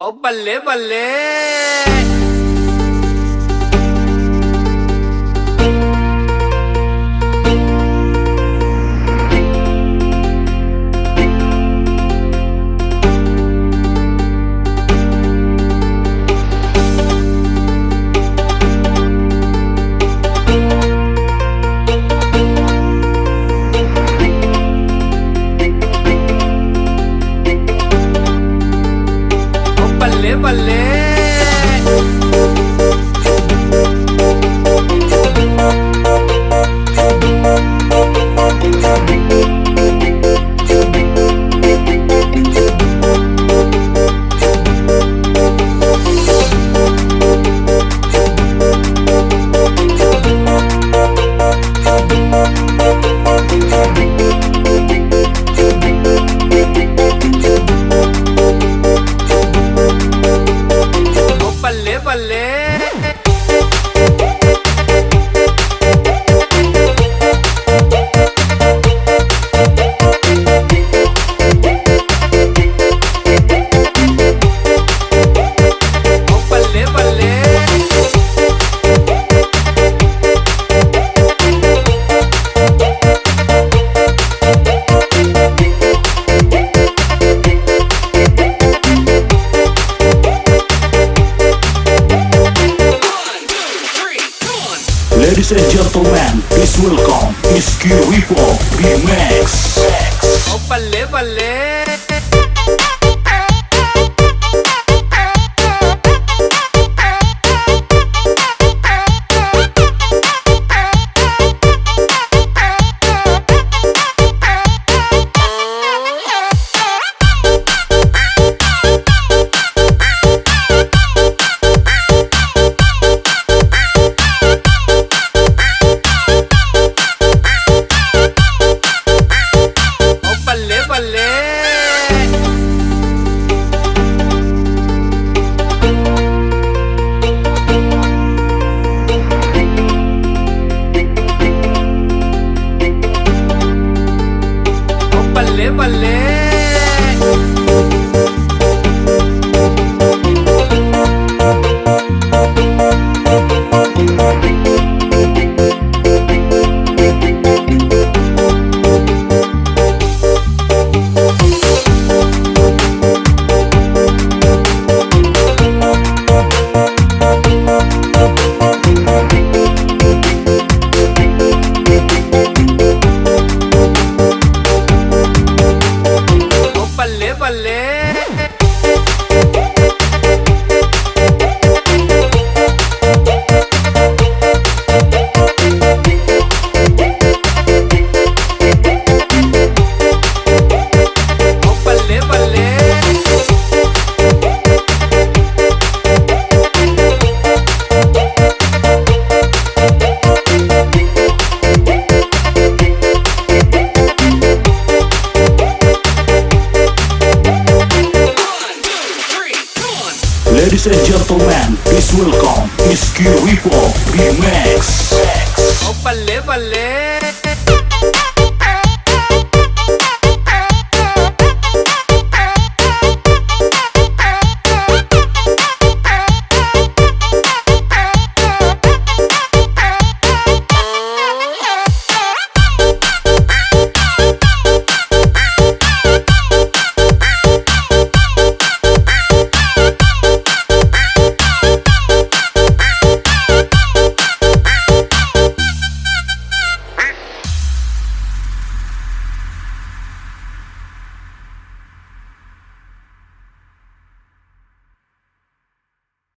ओ बल्ले बल्ले Lele. Ladies and gentlemen, please welcome Miss Kiriko Remix. Oh, pale, pale. बल्ले Ladies and gentlemen, please welcome Iski Repo Remix. Oh, vale.